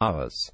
hours